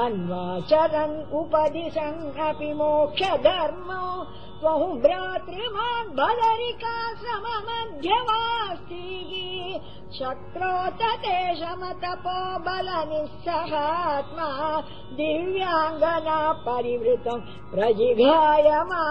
अन्वाचरन् उपदिशन् अपि मोक्ष धर्म भ्रातृमान् बदरिका सममध्यवास्ति सममध्यमास्तिः। शक्रोतदेशमतपो बलनिः सहात्मा दिव्याङ्गना परिवृतम् प्रजिघाय मा